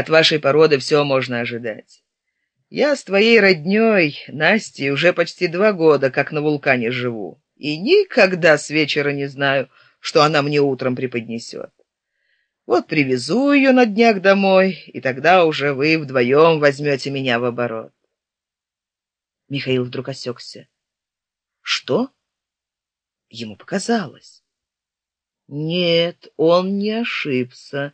От вашей породы все можно ожидать. Я с твоей родней, Настей, уже почти два года, как на вулкане живу, и никогда с вечера не знаю, что она мне утром преподнесет. Вот привезу ее на днях домой, и тогда уже вы вдвоем возьмете меня в оборот. Михаил вдруг осекся. Что? Ему показалось. Нет, он не ошибся.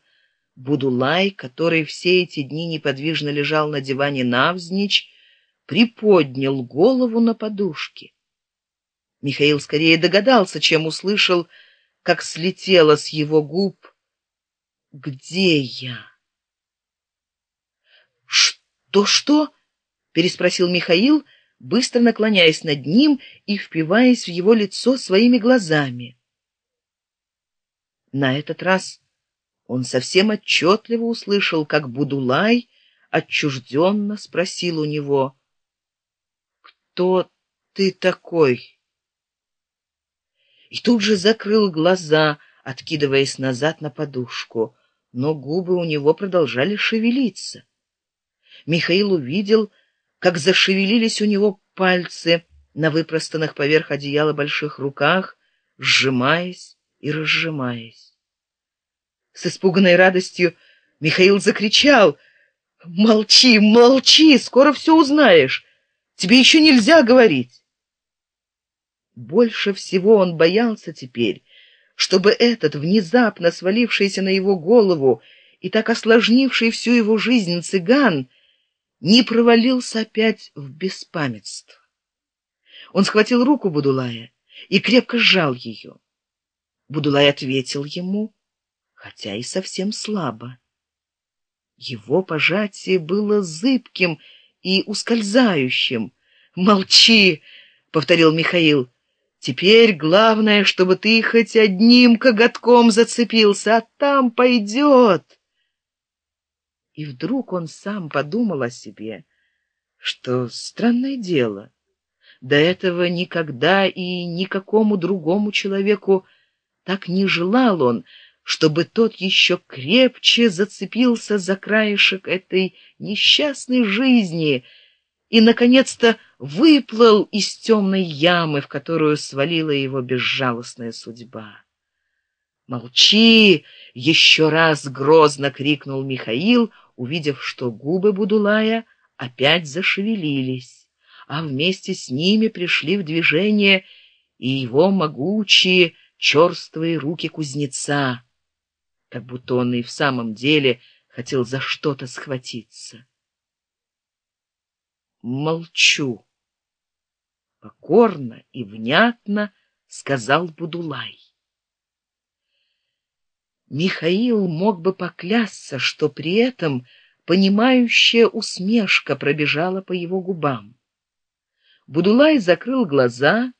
Будулай, который все эти дни неподвижно лежал на диване навзничь, приподнял голову на подушке. Михаил скорее догадался, чем услышал, как слетело с его губ «Где я?» «Что-что?» — переспросил Михаил, быстро наклоняясь над ним и впиваясь в его лицо своими глазами. На этот раз он совсем отчетливо услышал, как Будулай отчужденно спросил у него, «Кто ты такой?» И тут же закрыл глаза, откидываясь назад на подушку, но губы у него продолжали шевелиться. Михаил увидел, как зашевелились у него пальцы на выпростанных поверх одеяла больших руках, сжимаясь и разжимаясь. С испуганной радостью Михаил закричал. «Молчи, молчи, скоро все узнаешь. Тебе еще нельзя говорить». Больше всего он боялся теперь, чтобы этот внезапно свалившийся на его голову и так осложнивший всю его жизнь цыган не провалился опять в беспамятство. Он схватил руку Будулая и крепко сжал ее. Будулай ответил ему хотя и совсем слабо. Его пожатие было зыбким и ускользающим. «Молчи!» — повторил Михаил. «Теперь главное, чтобы ты хоть одним коготком зацепился, а там пойдет!» И вдруг он сам подумал о себе, что странное дело. До этого никогда и никакому другому человеку так не желал он, чтобы тот еще крепче зацепился за краешек этой несчастной жизни и, наконец-то, выплыл из темной ямы, в которую свалила его безжалостная судьба. «Молчи!» — еще раз грозно крикнул Михаил, увидев, что губы Будулая опять зашевелились, а вместе с ними пришли в движение и его могучие черствые руки кузнеца как будто он и в самом деле хотел за что-то схватиться. Молчу. Покорно и внятно сказал Будулай. Михаил мог бы поклясться, что при этом понимающая усмешка пробежала по его губам. Будулай закрыл глаза,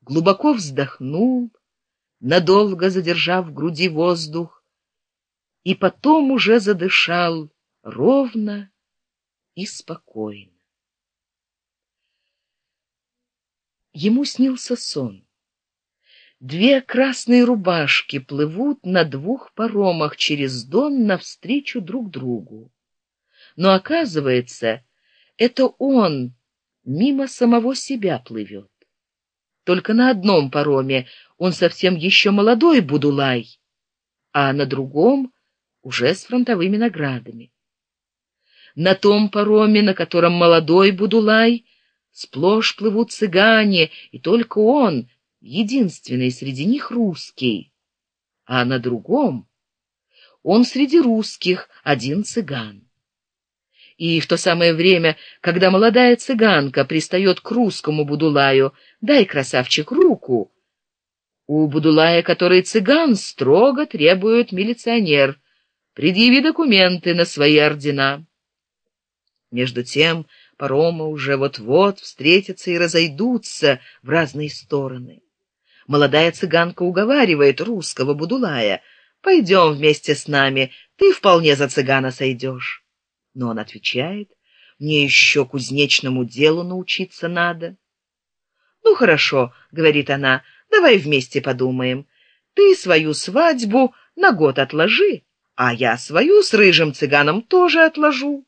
глубоко вздохнул, надолго задержав в груди воздух, и потом уже задышал ровно и спокойно. Ему снился сон. Две красные рубашки плывут на двух паромах через Дон навстречу друг другу. Но оказывается, это он мимо самого себя плывет. Только на одном пароме он совсем еще молодой Будулай, а на другом уже с фронтовыми наградами. На том пароме, на котором молодой Будулай, сплошь плывут цыгане, и только он, единственный среди них русский. А на другом он среди русских один цыган. И в то самое время, когда молодая цыганка пристает к русскому Будулаю, дай, красавчик, руку, у Будулая, который цыган, строго требует милиционер — предъяви документы на свои ордена. Между тем паромы уже вот-вот встретятся и разойдутся в разные стороны. Молодая цыганка уговаривает русского Будулая, «Пойдем вместе с нами, ты вполне за цыгана сойдешь». Но он отвечает, «Мне еще кузнечному делу научиться надо». «Ну хорошо», — говорит она, — «давай вместе подумаем. Ты свою свадьбу на год отложи, а я свою с рыжим цыганом тоже отложу